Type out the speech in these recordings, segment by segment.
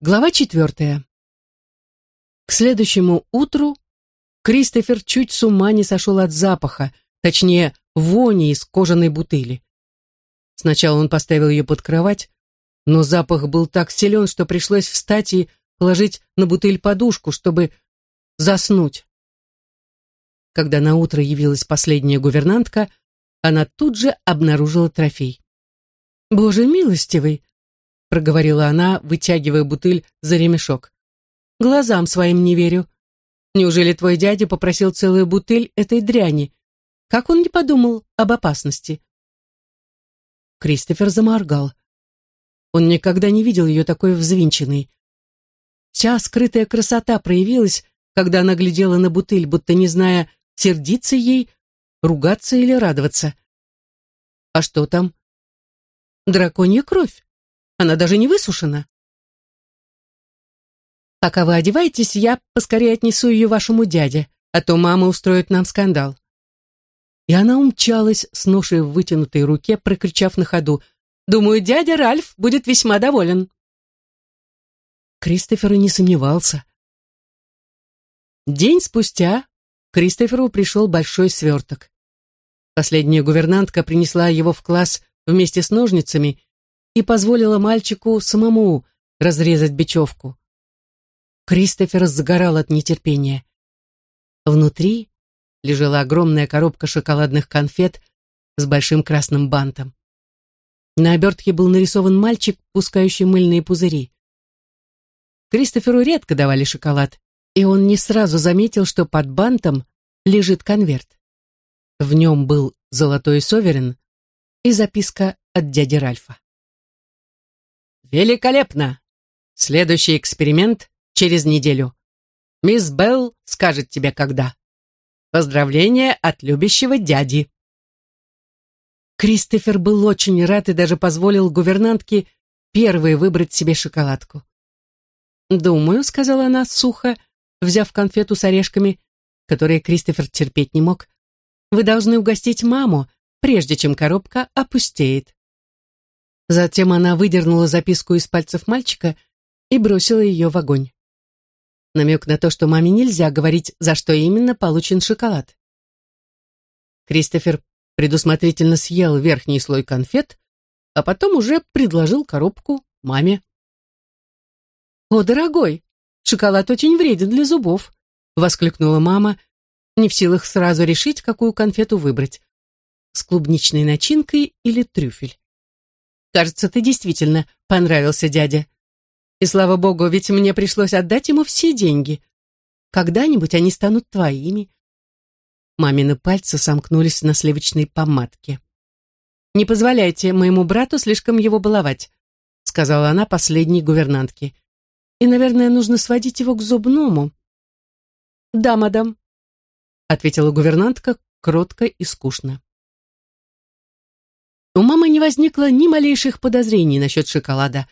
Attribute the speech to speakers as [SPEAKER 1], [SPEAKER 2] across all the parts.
[SPEAKER 1] Глава четвертая. К следующему утру Кристофер чуть с ума не сошел от запаха, точнее, вони из кожаной бутыли. Сначала он поставил ее под кровать, но запах был так силен, что пришлось встать и положить на бутыль подушку, чтобы заснуть. Когда на утро явилась последняя гувернантка, она тут же обнаружила трофей. «Боже милостивый!» — проговорила она, вытягивая бутыль за ремешок. «Глазам своим не верю. Неужели твой дядя попросил целую бутыль этой дряни? Как он не подумал об опасности?» Кристофер заморгал. Он никогда не видел ее такой взвинченной. Вся скрытая красота проявилась, когда она глядела на бутыль, будто не зная, сердиться ей, ругаться или радоваться. «А что там?» «Драконья кровь», она даже не высушена. Пока вы одеваетесь, я поскорее отнесу ее вашему дяде, а то мама устроит нам скандал. И она умчалась с ношей в вытянутой руке, прокричав на ходу. «Думаю, дядя Ральф будет весьма доволен». Кристофер и не сомневался. День спустя Кристоферу пришел большой сверток. Последняя гувернантка принесла его в класс вместе с ножницами и позволила мальчику самому разрезать бечевку. Кристофер загорал от нетерпения. Внутри лежала огромная коробка шоколадных конфет с большим красным бантом. На обертке был нарисован мальчик, пускающий мыльные пузыри. Кристоферу редко давали шоколад, и он не сразу заметил, что под бантом лежит конверт. В нем был золотой соверен и записка от дяди Ральфа. «Великолепно! Следующий эксперимент через неделю. Мисс Белл скажет тебе, когда. Поздравления от любящего дяди». Кристофер был очень рад и даже позволил гувернантке первой выбрать себе шоколадку. «Думаю», — сказала она сухо, взяв конфету с орешками, которые Кристофер терпеть не мог, «вы должны угостить маму, прежде чем коробка опустеет». Затем она выдернула записку из пальцев мальчика и бросила ее в огонь. Намек на то, что маме нельзя говорить, за что именно получен шоколад. Кристофер предусмотрительно съел верхний слой конфет, а потом уже предложил коробку маме. «О, дорогой, шоколад очень вреден для зубов», — воскликнула мама, не в силах сразу решить, какую конфету выбрать — с клубничной начинкой или трюфель. Кажется, ты действительно понравился дяде. И слава богу, ведь мне пришлось отдать ему все деньги. Когда-нибудь они станут твоими. Мамины пальцы сомкнулись на сливочной помадке. «Не позволяйте моему брату слишком его баловать», сказала она последней гувернантке. «И, наверное, нужно сводить его к зубному». «Да, мадам», ответила гувернантка кротко и скучно. У мамы не возникло ни малейших подозрений насчет шоколада,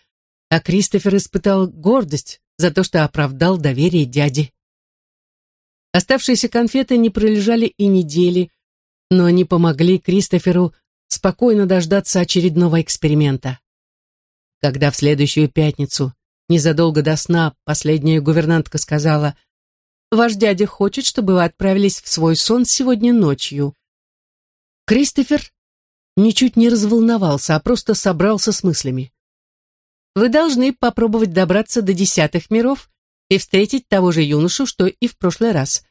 [SPEAKER 1] а Кристофер испытал гордость за то, что оправдал доверие дяди. Оставшиеся конфеты не пролежали и недели, но они помогли Кристоферу спокойно дождаться очередного эксперимента. Когда в следующую пятницу, незадолго до сна, последняя гувернантка сказала, «Ваш дядя хочет, чтобы вы отправились в свой сон сегодня ночью». Кристофер ничуть не разволновался, а просто собрался с мыслями. Вы должны попробовать добраться до десятых миров и встретить того же юношу, что и в прошлый раз.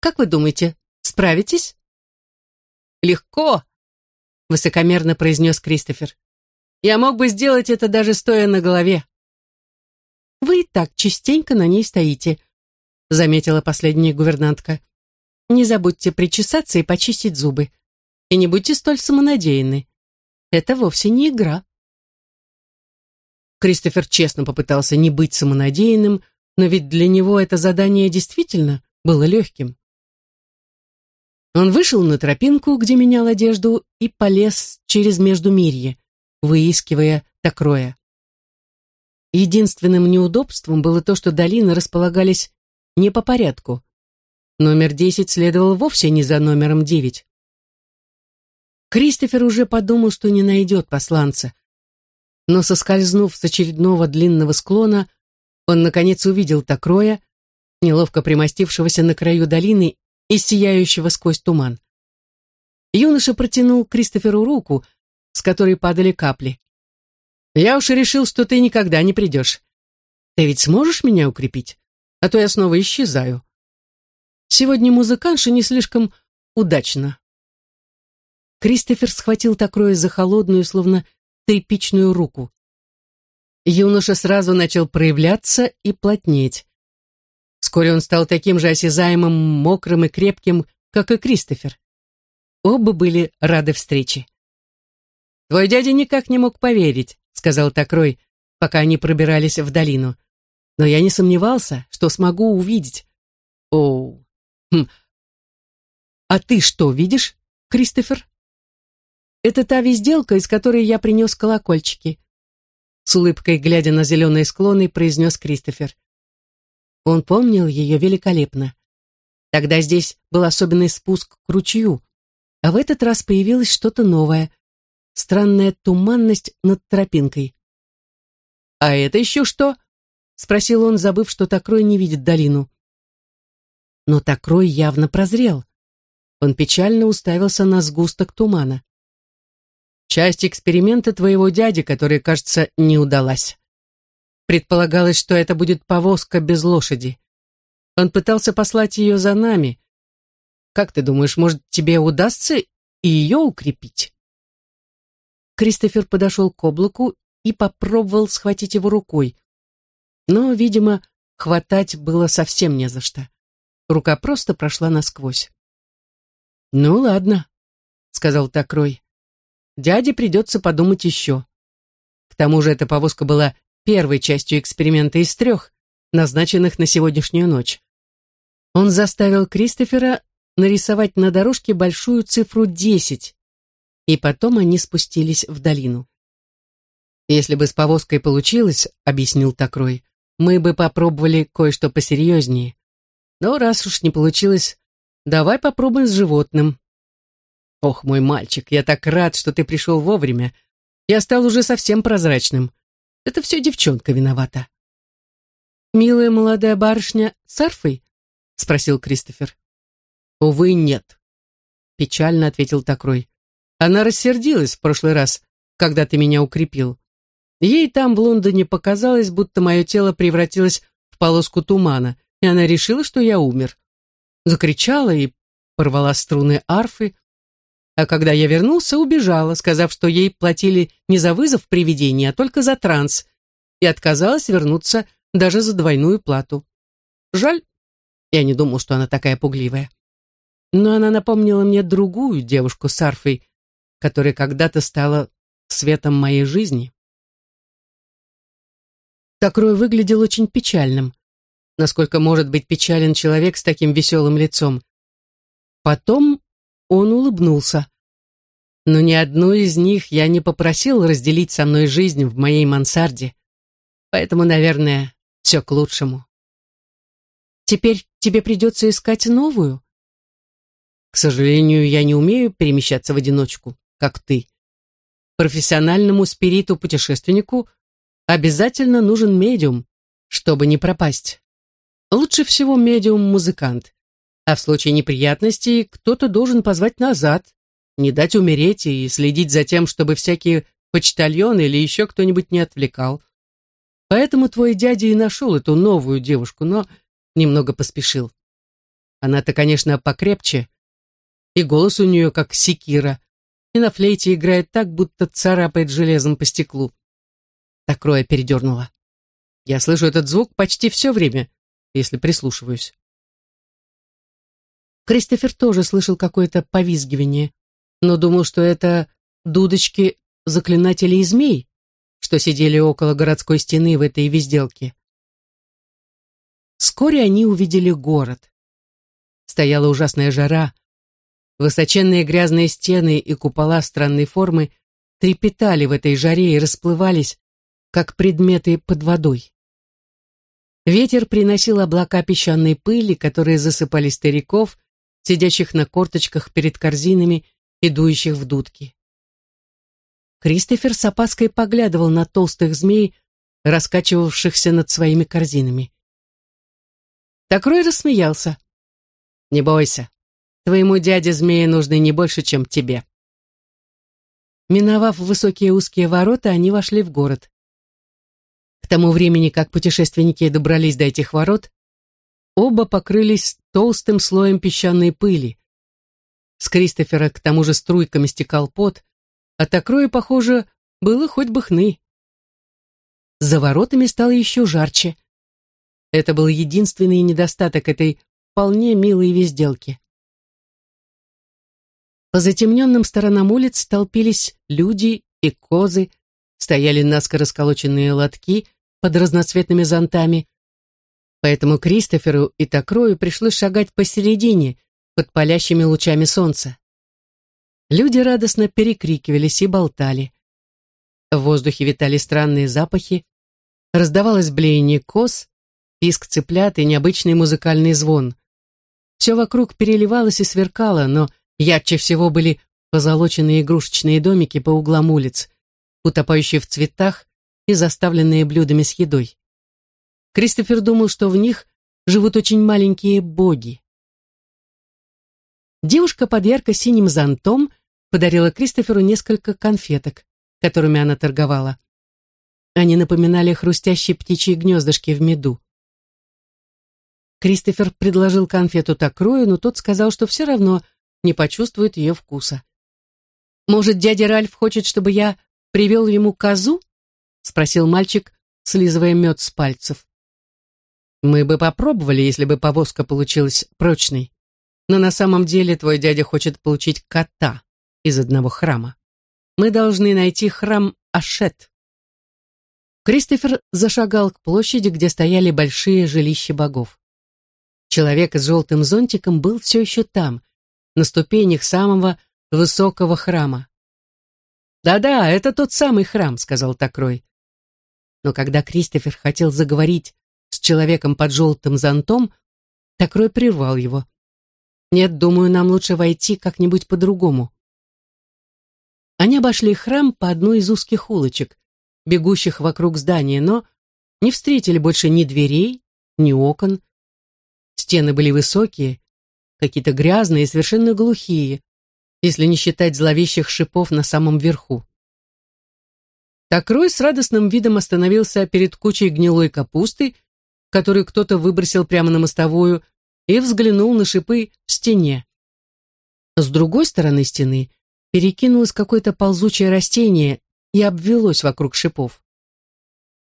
[SPEAKER 1] Как вы думаете, справитесь? Легко, высокомерно произнес Кристофер. Я мог бы сделать это даже стоя на голове. Вы и так частенько на ней стоите, заметила последняя гувернантка. Не забудьте причесаться и почистить зубы. И не будьте столь самонадеянны. Это вовсе не игра. Кристофер честно попытался не быть самонадеянным, но ведь для него это задание действительно было легким. Он вышел на тропинку, где менял одежду, и полез через Междумирье, выискивая Токроя. Единственным неудобством было то, что долины располагались не по порядку. Номер десять следовал вовсе не за номером девять. Кристофер уже подумал, что не найдет посланца. Но соскользнув с очередного длинного склона, Он, наконец, увидел Такроя, неловко примостившегося на краю долины и сияющего сквозь туман. Юноша протянул Кристоферу руку, с которой падали капли. «Я уж решил, что ты никогда не придешь. Ты ведь сможешь меня укрепить? А то я снова исчезаю. Сегодня музыканша не слишком удачно». Кристофер схватил Такроя за холодную, словно тряпичную руку. Юноша сразу начал проявляться и плотнеть. Вскоре он стал таким же осязаемым, мокрым и крепким, как и Кристофер. Оба были рады встрече. «Твой дядя никак не мог поверить», — сказал Такрой, пока они пробирались в долину. «Но я не сомневался, что смогу увидеть». «О, хм. А ты что видишь, Кристофер?» «Это та везделка, из которой я принес колокольчики», с улыбкой, глядя на зеленые склоны, произнес Кристофер. Он помнил ее великолепно. Тогда здесь был особенный спуск к ручью, а в этот раз появилось что-то новое, странная туманность над тропинкой. «А это еще что?» — спросил он, забыв, что Такрой не видит долину. Но Такрой явно прозрел. Он печально уставился на сгусток тумана. «Часть эксперимента твоего дяди, которая, кажется, не удалась. Предполагалось, что это будет повозка без лошади. Он пытался послать ее за нами, как ты думаешь, может, тебе удастся и ее укрепить?» Кристофер подошел к облаку и попробовал схватить его рукой. Но, видимо, хватать было совсем не за что. Рука просто прошла насквозь. «Ну ладно», — сказал Такрой. «Дяде придется подумать еще. К тому же эта повозка была первой частью эксперимента из трех, назначенных на сегодняшнюю ночь. Он заставил Кристофера нарисовать на дорожке большую цифру 10, и потом они спустились в долину. «Если бы с повозкой получилось, — объяснил Такрой, — мы бы попробовали кое-что посерьезнее. Но раз уж не получилось, давай попробуем с животным». «Ох, мой мальчик, я так рад, что ты пришел вовремя. Я стал уже совсем прозрачным. Это все девчонка виновата».
[SPEAKER 2] «Милая молодая барышня с арфой?» — спросил Кристофер.
[SPEAKER 1] «Увы, нет», — печально ответил Такрой. «Она рассердилась в прошлый раз, когда ты меня укрепил. Ей там в Лондоне показалось, будто мое тело превратилось в полоску тумана, и она решила, что я умер. Закричала и порвала струны арфы, а когда я вернулся, убежала, сказав, что ей платили не за вызов привидения, а только за транс, и отказалась вернуться даже за двойную плату. Жаль, я не думал, что она такая пугливая но она напомнила мне другую девушку с арфой, которая когда-то стала светом моей жизни. Такрой выглядел очень печальным, насколько может быть печален человек с таким веселым лицом. Потом он улыбнулся. Но ни одну из них я не попросил разделить со мной жизнь в моей мансарде, поэтому, наверное, все к лучшему.
[SPEAKER 2] Теперь тебе придется искать новую,
[SPEAKER 1] к сожалению, я не умею перемещаться в одиночку, как ты. Профессиональному спириту-путешественнику обязательно нужен медиум, чтобы не пропасть. Лучше всего медиум-музыкант. А в случае неприятностей кто-то должен позвать назад, не дать умереть и следить за тем, чтобы всякие почтальоны или еще кто-нибудь не отвлекал. Поэтому твой дядя и нашел эту новую девушку, но немного поспешил. Она-то, конечно, покрепче, и голос у нее как секира, и на флейте играет так, будто царапает железом по стеклу. Так Роя передернула. Я слышу этот звук почти все время, если прислушиваюсь. Кристофер тоже слышал какое-то повизгивание, но думал, что это дудочки заклинателей змей, что сидели около городской стены в этой везделке. Вскоре они увидели город. Стояла ужасная жара, Высоченные грязные стены и купола странной формы трепетали в этой жаре и расплывались, как предметы под водой. Ветер приносил облака песчаной пыли, которые засыпали стариков, сидящих на корточках перед корзинами и в дудки. Кристофер с опаской поглядывал на толстых змей, раскачивавшихся над своими корзинами. Такрой рассмеялся. «Не бойся, твоему дяде змеи нужны не больше, чем тебе». Миновав высокие узкие ворота, они вошли в город. К тому времени, как путешественники добрались до этих ворот, оба покрылись толстым слоем песчаной пыли. С Кристофера к тому же струйками стекал пот, а Такрое, похоже, было хоть бы хны. За воротами стало еще жарче. Это был единственный недостаток этой вполне милой везделки. По затемненным сторонам улиц столпились люди и козы, стояли наскоро сколоченные лотки под разноцветными зонтами, поэтому Кристоферу и Такрою пришлось шагать посередине, под палящими лучами солнца. Люди радостно перекрикивались и болтали. В воздухе витали странные запахи, раздавалось блеяние коз, писк цыплят и необычный музыкальный звон. Все вокруг переливалось и сверкало, но ярче всего были позолоченные игрушечные домики по углам улиц, утопающие в цветах и заставленные блюдами с едой. Кристофер думал, что в них живут очень маленькие боги. Девушка под ярко-синим зонтом подарила Кристоферу несколько конфеток, которыми она торговала. Они напоминали хрустящие птичьи гнездышки в меду. Кристофер предложил конфету Такрою, но тот сказал, что все равно не почувствует ее вкуса. «Может, дядя Ральф хочет, чтобы я привел ему козу?» — спросил мальчик, слизывая мед с пальцев. «Мы бы попробовали, если бы повозка получилась прочной. Но на самом деле твой дядя хочет получить кота из одного храма. Мы должны найти храм Ашет». Кристофер зашагал к площади, где стояли большие жилища богов. Человек с желтым зонтиком был все еще там, на ступенях самого высокого храма. «Да-да, это тот самый храм», — сказал Такрой. Но когда Кристофер хотел заговорить человеком под желтым зонтом, Такрой прервал его. «Нет, думаю, нам лучше войти как-нибудь по-другому». Они обошли храм по одной из узких улочек, бегущих вокруг здания, но не встретили больше ни дверей, ни окон, Стены были высокие, какие-то грязные и совершенно глухие, если не считать зловещих шипов на самом верху. Такрой с радостным видом остановился перед кучей гнилой капусты, которую кто-то выбросил прямо на мостовую, и взглянул на шипы в стене. С другой стороны стены перекинулось какое-то ползучее растение и обвелось вокруг шипов.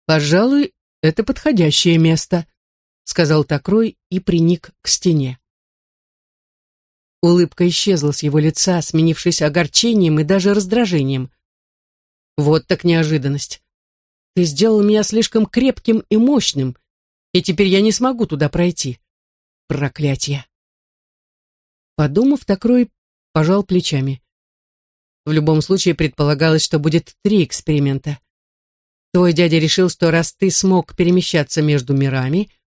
[SPEAKER 1] «Пожалуй, это подходящее место», — сказал Такрой и приник к стене. Улыбка исчезла с его лица, сменившись огорчением и даже раздражением. «Вот так неожиданность. Ты сделал меня слишком крепким и мощным, и теперь я не смогу туда пройти. Проклятие!» Подумав, Такрой пожал плечами. В любом случае предполагалось, что будет три эксперимента. Твой дядя решил, что раз ты смог перемещаться между мирами —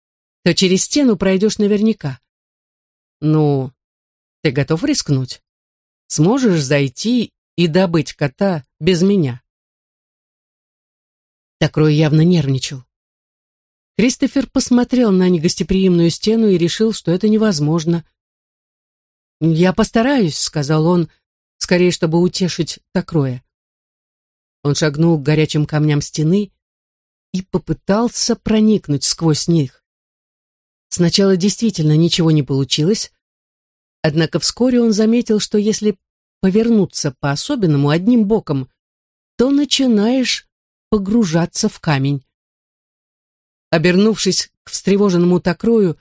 [SPEAKER 1] то через стену пройдешь наверняка. Ну, ты готов рискнуть? Сможешь зайти и добыть кота без меня? Такрой явно нервничал. Кристофер посмотрел на негостеприимную стену и решил, что это невозможно. «Я постараюсь», — сказал он, скорее, чтобы утешить Такроя. Он шагнул к горячим камням стены и попытался проникнуть сквозь них. Сначала действительно ничего не получилось, однако вскоре он заметил, что если повернуться по-особенному одним боком, то начинаешь погружаться в камень. Обернувшись к встревоженному Такрою,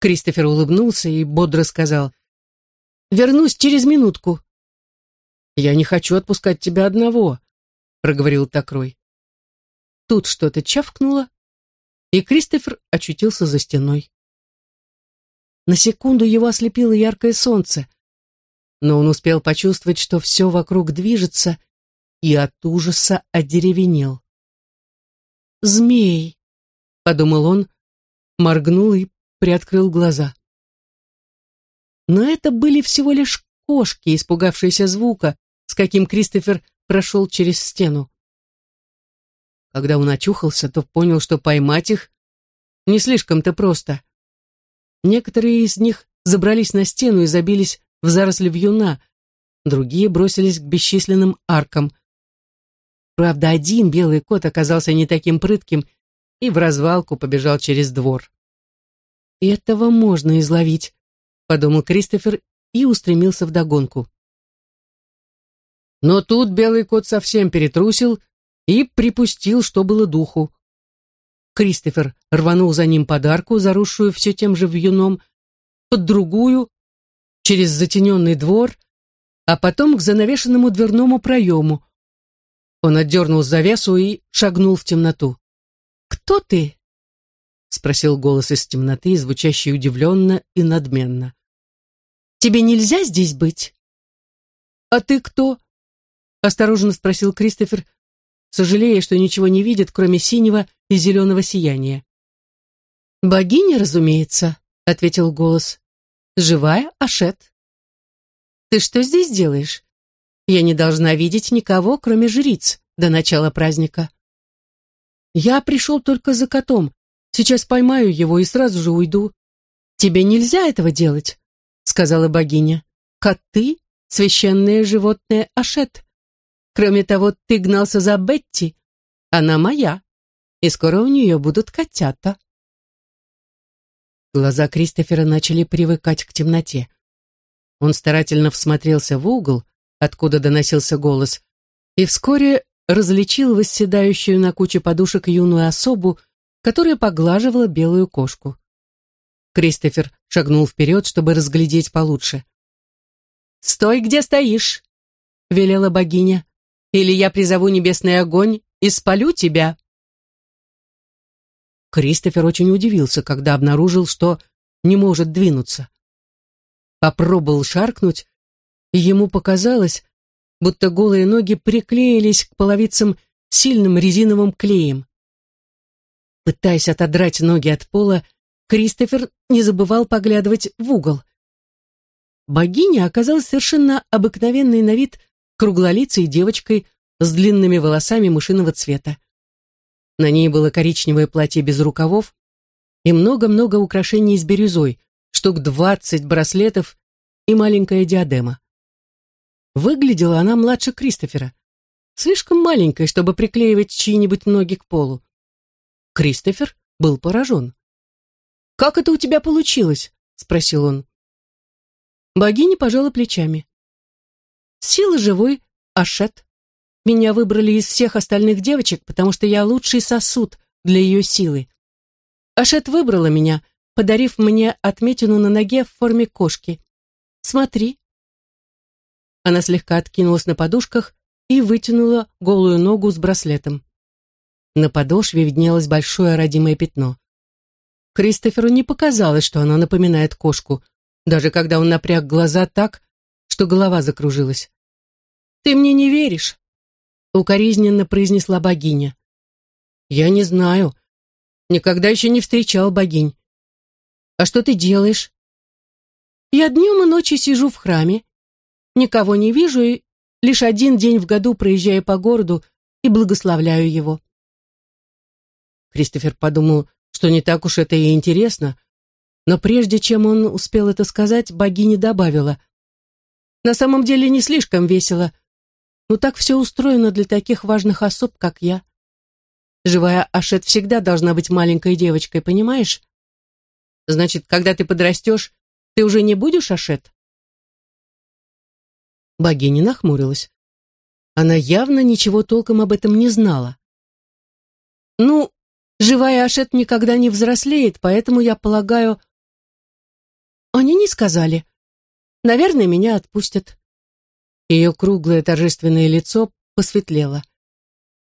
[SPEAKER 1] Кристофер улыбнулся и бодро сказал, «Вернусь через минутку». «Я не хочу отпускать тебя одного», — проговорил Такрой. Тут что-то чавкнуло, и Кристофер очутился за стеной. На секунду его ослепило яркое солнце, но он успел почувствовать, что все вокруг движется, и от ужаса одеревенел. «Змей!» — подумал он, моргнул и приоткрыл глаза. Но это были всего лишь кошки, испугавшиеся звука, с каким Кристофер прошел через стену. Когда он очухался, то понял, что поймать их не слишком-то просто. Некоторые из них забрались на стену и забились в заросли вьюна, другие бросились к бесчисленным аркам. Правда, один белый кот оказался не таким прытким и в развалку побежал через двор. «Этого можно изловить», — подумал Кристофер и устремился вдогонку. Но тут белый кот совсем перетрусил и припустил, что было духу. Кристофер рванул за ним подарку, заросшую все тем же вьюном, под другую, через затененный двор, а потом к занавешенному дверному проему. Он отдернул завесу и шагнул в темноту. «Кто ты?» — спросил голос из темноты, звучащий удивленно и надменно. «Тебе нельзя здесь быть?» «А ты кто?» — осторожно спросил Кристофер, сожалея, что ничего не видит, кроме синего и зеленого сияния. «Богиня, разумеется», — ответил голос. «Живая Ашет». «Ты что здесь делаешь? Я не должна видеть никого, кроме жриц, до начала праздника». «Я пришел только за котом. Сейчас поймаю его и сразу же уйду». «Тебе нельзя этого делать», — сказала богиня. «Коты — священное животное Ашет. Кроме того, ты гнался за Бетти. Она моя, и скоро у нее будут котята». Глаза Кристофера начали привыкать к темноте. Он старательно всмотрелся в угол, откуда доносился голос, и вскоре различил восседающую на куче подушек юную особу, которая поглаживала белую кошку. Кристофер шагнул вперед, чтобы разглядеть получше. «Стой, где стоишь!» — велела богиня. «Или я призову небесный огонь и спалю тебя!» Кристофер очень удивился, когда обнаружил, что не может двинуться. Попробовал шаркнуть, и ему показалось, будто голые ноги приклеились к половицам сильным резиновым клеем. Пытаясь отодрать ноги от пола, Кристофер не забывал поглядывать в угол. Богиня оказалась совершенно обыкновенной на вид круглолицей девочкой с длинными волосами мышиного цвета. На ней было коричневое платье без рукавов и много-много украшений с бирюзой, штук двадцать браслетов и маленькая диадема. Выглядела она младше Кристофера, слишком маленькой, чтобы приклеивать чьи-нибудь ноги к полу. Кристофер был поражен. «Как это у тебя получилось?» — спросил он. Богиня пожала плечами. «Сила живой, Ашет. Меня выбрали из всех остальных девочек, потому что я лучший сосуд для ее силы. Ашет выбрала меня, подарив мне отметину на ноге в форме кошки. Смотри. Она слегка откинулась на подушках и вытянула голую ногу с браслетом. На подошве виднелось большое родимое пятно. Кристоферу не показалось, что она напоминает кошку, даже когда он напряг глаза так, что голова закружилась. «Ты мне не веришь?» укоризненно произнесла богиня. «Я не знаю. Никогда еще не встречал богинь. А что ты делаешь?» «Я днем и ночью сижу в храме. Никого не вижу и лишь один день в году проезжаю по городу и благословляю его». Кристофер подумал, что не так уж это и интересно, но прежде чем он успел это сказать, богиня добавила. «На самом деле не слишком весело, но так все устроено для таких важных особ, как я. Живая Ашет всегда должна быть маленькой девочкой, понимаешь? Значит, когда ты подрастешь, ты уже не будешь Ашет? Богиня нахмурилась. Она явно ничего толком об этом не знала. Ну, живая Ашет никогда не взрослеет, поэтому я полагаю... Они не сказали. Наверное, меня отпустят. Ее круглое торжественное лицо посветлело.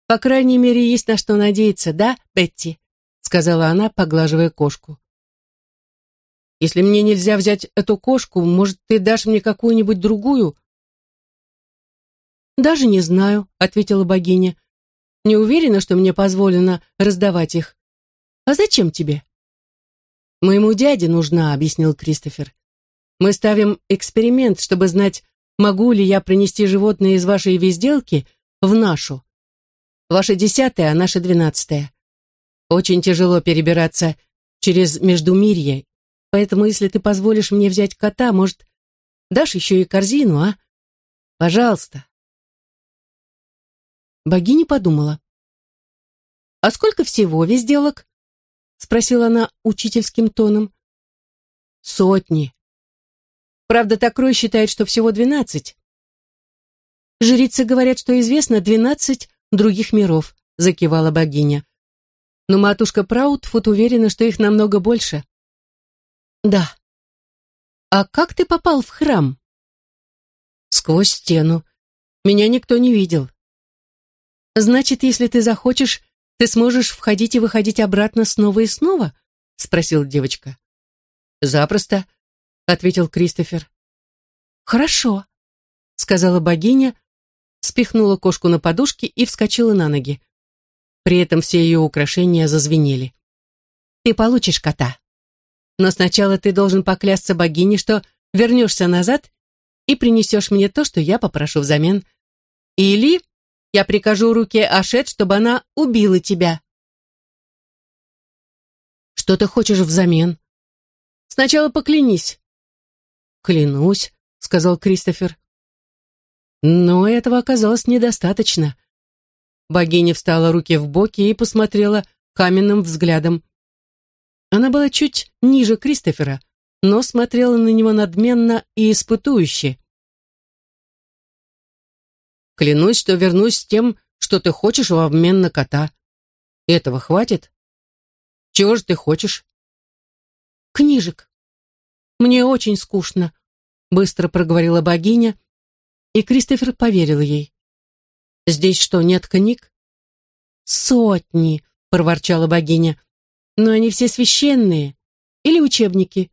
[SPEAKER 1] «По крайней мере, есть на что надеяться, да, Бетти?» сказала она, поглаживая кошку. «Если мне нельзя взять эту кошку, может, ты дашь мне какую-нибудь другую?» «Даже не знаю», — ответила богиня. «Не уверена, что мне позволено раздавать их. А зачем тебе?» «Моему дяде нужна», — объяснил Кристофер. «Мы ставим эксперимент, чтобы знать, могу ли я принести животное из вашей везделки в нашу. Ваша десятая, а наша двенадцатая. Очень тяжело перебираться через Междумирье, поэтому если ты позволишь мне взять кота, может, дашь еще и корзину, а? Пожалуйста. Богиня подумала. «А сколько всего везделок?» — спросила она учительским тоном. «Сотни. Правда, Такрой считает, что всего двенадцать. Жрицы говорят, что известно двенадцать других миров», — закивала богиня. «Но матушка Праутфуд уверена, что их намного больше». «Да». «А как ты попал в храм?» «Сквозь стену. Меня никто не видел. «Значит, если ты захочешь, ты сможешь входить и выходить обратно снова и снова?» — спросила девочка. «Запросто», — ответил Кристофер. «Хорошо», — сказала богиня, спихнула кошку на подушке и вскочила на ноги. При этом все ее украшения зазвенели. «Ты получишь кота. Но сначала ты должен поклясться богине, что вернешься назад и принесешь мне то, что я попрошу взамен. Или я прикажу руке Ашет, чтобы она убила тебя. Что ты хочешь взамен? Сначала поклянись. Клянусь, сказал Кристофер. Но этого оказалось недостаточно. Богиня встала руки в боки и посмотрела каменным взглядом. Она была чуть ниже Кристофера, но смотрела на него надменно и испытующе. Клянусь, что вернусь с тем, что ты хочешь в обмен на кота. Этого хватит? Чего же ты хочешь? Книжек. Мне очень скучно, быстро проговорила богиня, и Кристофер поверил ей. Здесь что, нет книг? Сотни, проворчала богиня. Но они все священные. Или учебники.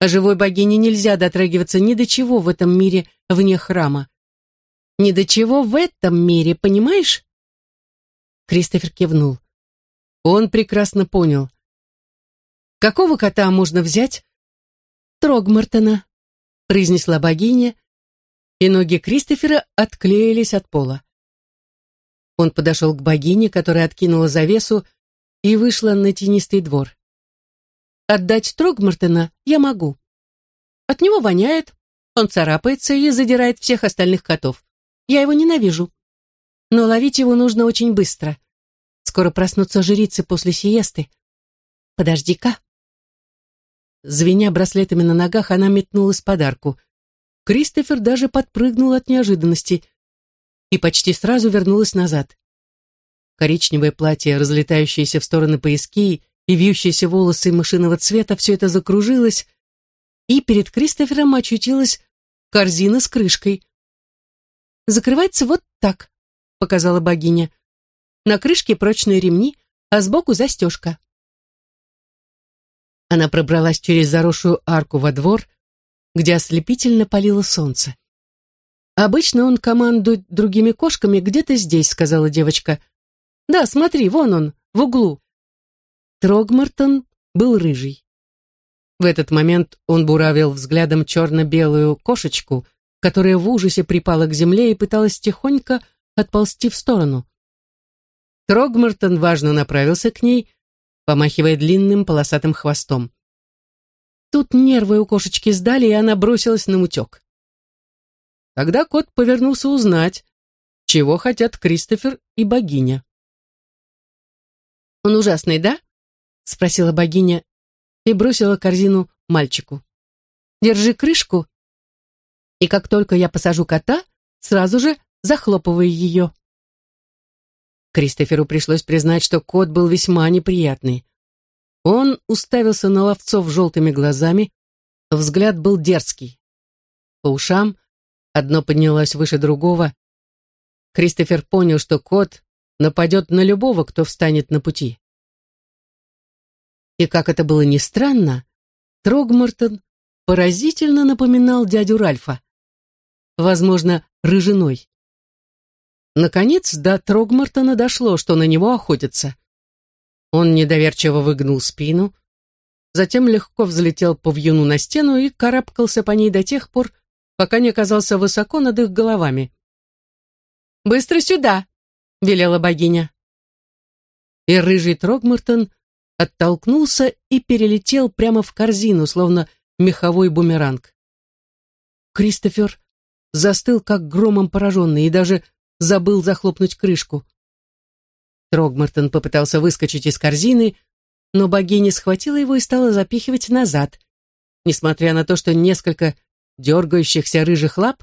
[SPEAKER 1] А живой богине нельзя дотрагиваться ни до чего в этом мире вне храма ни до чего в этом мире, понимаешь?» Кристофер кивнул. Он прекрасно понял. «Какого кота можно взять?» «Трогмартона», — произнесла богиня, и ноги Кристофера отклеились от пола. Он подошел к богине, которая откинула завесу и вышла на тенистый двор. «Отдать Трогмартона я могу. От него воняет, он царапается и задирает всех остальных котов. Я его ненавижу. Но ловить его нужно очень быстро. Скоро проснутся жрицы после сиесты. Подожди-ка. Звеня браслетами на ногах, она метнулась подарку. Кристофер даже подпрыгнул от неожиданности и почти сразу вернулась назад. Коричневое платье, разлетающееся в стороны пояски и вьющиеся волосы машинного цвета, все это закружилось, и перед Кристофером очутилась корзина с крышкой. Закрывается вот так, показала богиня. На крышке прочные ремни, а сбоку застежка. Она пробралась через заросшую арку во двор, где ослепительно палило солнце. «Обычно он командует другими кошками где-то здесь», — сказала девочка. «Да, смотри, вон он, в углу». Трогмартон был рыжий. В этот момент он буравил взглядом черно-белую кошечку — которая в ужасе припала к земле и пыталась тихонько отползти в сторону. Трогмартон важно направился к ней, помахивая длинным полосатым хвостом. Тут нервы у кошечки сдали, и она бросилась на утек. Тогда кот повернулся узнать, чего хотят Кристофер и богиня. «Он ужасный, да?» — спросила богиня и бросила корзину мальчику. «Держи крышку и как только я посажу кота, сразу же захлопываю ее. Кристоферу пришлось признать, что кот был весьма неприятный. Он уставился на ловцов желтыми глазами, взгляд был дерзкий. По ушам одно поднялось выше другого. Кристофер понял, что кот нападет на любого, кто встанет на пути. И как это было ни странно, Трогмартон поразительно напоминал дядю Ральфа возможно, рыжиной. Наконец, до Трогмартона дошло, что на него охотятся. Он недоверчиво выгнул спину, затем легко взлетел по вьюну на стену и карабкался по ней до тех пор, пока не оказался высоко над их головами. «Быстро сюда!» — велела богиня. И рыжий Трогмартон оттолкнулся и перелетел прямо в корзину, словно меховой бумеранг. Кристофер застыл, как громом пораженный, и даже забыл захлопнуть крышку. Трогмартон попытался выскочить из корзины, но богиня схватила его и стала запихивать назад. Несмотря на то, что несколько дергающихся рыжих лап,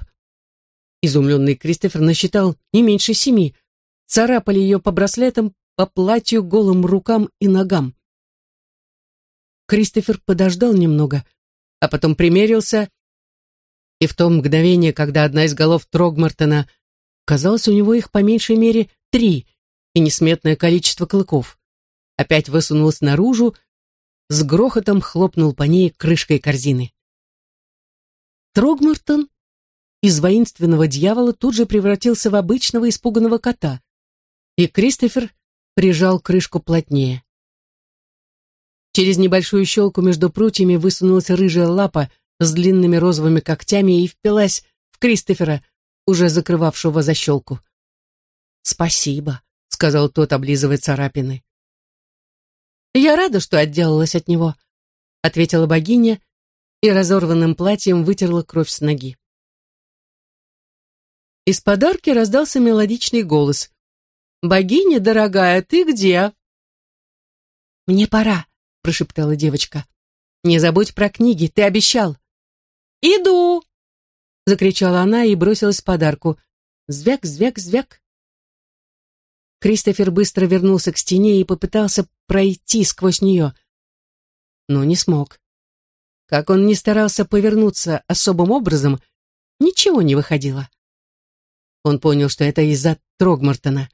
[SPEAKER 1] изумленный Кристофер насчитал не меньше семи, царапали ее по браслетам, по платью, голым рукам и ногам. Кристофер подождал немного, а потом примерился, и в то мгновение, когда одна из голов Трогмартона, казалось, у него их по меньшей мере три и несметное количество клыков, опять высунулась наружу, с грохотом хлопнул по ней крышкой корзины. Трогмартон из воинственного дьявола тут же превратился в обычного испуганного кота, и Кристофер прижал крышку плотнее. Через небольшую щелку между прутьями высунулась рыжая лапа с длинными розовыми когтями и впилась в Кристофера, уже закрывавшего защелку. «Спасибо», — сказал тот, облизывая царапины. «Я рада, что отделалась от него», — ответила богиня и разорванным платьем вытерла кровь с ноги. Из подарки раздался мелодичный голос. «Богиня, дорогая, ты где?» «Мне пора», прошептала девочка. «Не забудь про книги, ты обещал». «Иду!» — закричала она и бросилась подарку. Звяк, звяк, звяк. Кристофер быстро вернулся к стене и попытался пройти сквозь нее, но не смог. Как он не старался повернуться особым образом, ничего не выходило. Он понял, что это из-за Трогмартона.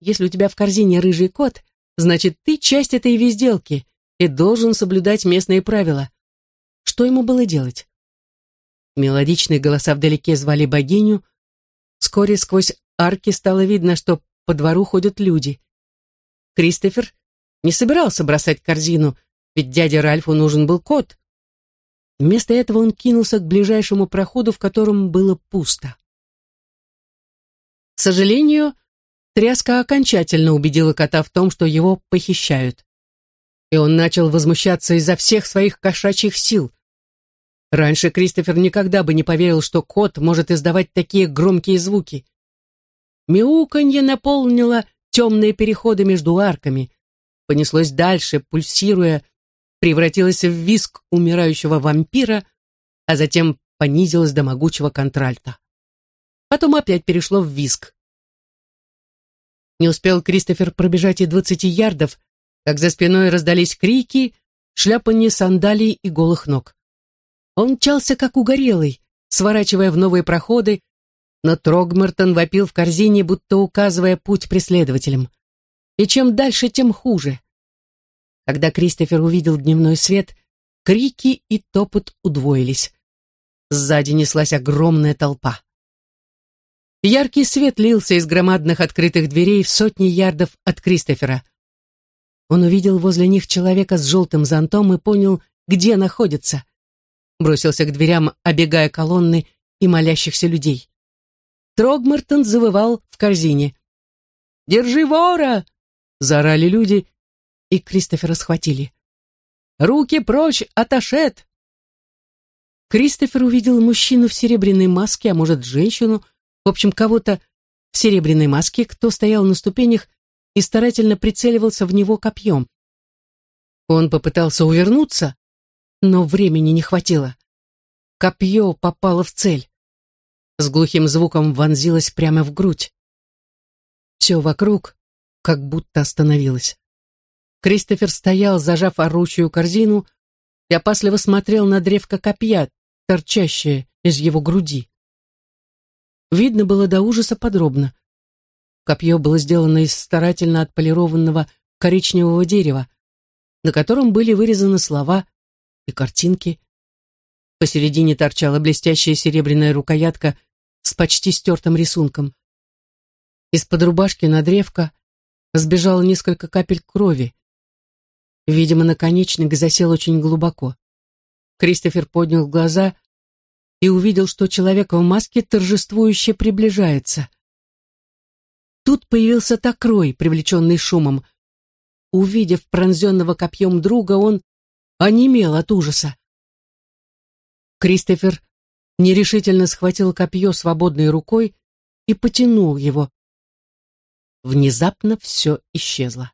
[SPEAKER 1] Если у тебя в корзине рыжий кот, значит, ты часть этой везделки, и должен соблюдать местные правила. Что ему было делать? Мелодичные голоса вдалеке звали богиню. Вскоре сквозь арки стало видно, что по двору ходят люди. Кристофер не собирался бросать корзину, ведь дяде Ральфу нужен был кот. Вместо этого он кинулся к ближайшему проходу, в котором было пусто. К сожалению, тряска окончательно убедила кота в том, что его похищают и он начал возмущаться изо всех своих кошачьих сил. Раньше Кристофер никогда бы не поверил, что кот может издавать такие громкие звуки. Мяуканье наполнило темные переходы между арками, понеслось дальше, пульсируя, превратилось в виск умирающего вампира, а затем понизилось до могучего контральта. Потом опять перешло в виск. Не успел Кристофер пробежать и двадцати ярдов, как за спиной раздались крики, шляпанье сандалий и голых ног. Он мчался, как угорелый, сворачивая в новые проходы, но Трогмартон вопил в корзине, будто указывая путь преследователям. И чем дальше, тем хуже. Когда Кристофер увидел дневной свет, крики и топот удвоились. Сзади неслась огромная толпа. Яркий свет лился из громадных открытых дверей в сотни ярдов от Кристофера. Он увидел возле них человека с желтым зонтом и понял, где находится. Бросился к дверям, обегая колонны и молящихся людей. Трогмартон завывал в корзине. «Держи вора!» — заорали люди, и Кристофера схватили. «Руки прочь, аташет!» Кристофер увидел мужчину в серебряной маске, а может, женщину, в общем, кого-то в серебряной маске, кто стоял на ступенях и старательно прицеливался в него копьем. Он попытался увернуться, но времени не хватило. Копье попало в цель. С глухим звуком вонзилось прямо в грудь. Все вокруг как будто остановилось. Кристофер стоял, зажав орущую корзину, и опасливо смотрел на древко копья, торчащее из его груди. Видно было до ужаса подробно. Копье было сделано из старательно отполированного коричневого дерева, на котором были вырезаны слова и картинки. Посередине торчала блестящая серебряная рукоятка с почти стертым рисунком. Из-под рубашки на древко сбежало несколько капель крови. Видимо, наконечник засел очень глубоко. Кристофер поднял глаза и увидел, что человек в маске торжествующе приближается. тут появился Такрой, привлеченный шумом. Увидев пронзенного копьем друга, он онемел от ужаса. Кристофер нерешительно схватил копье свободной рукой и потянул его. Внезапно все исчезло.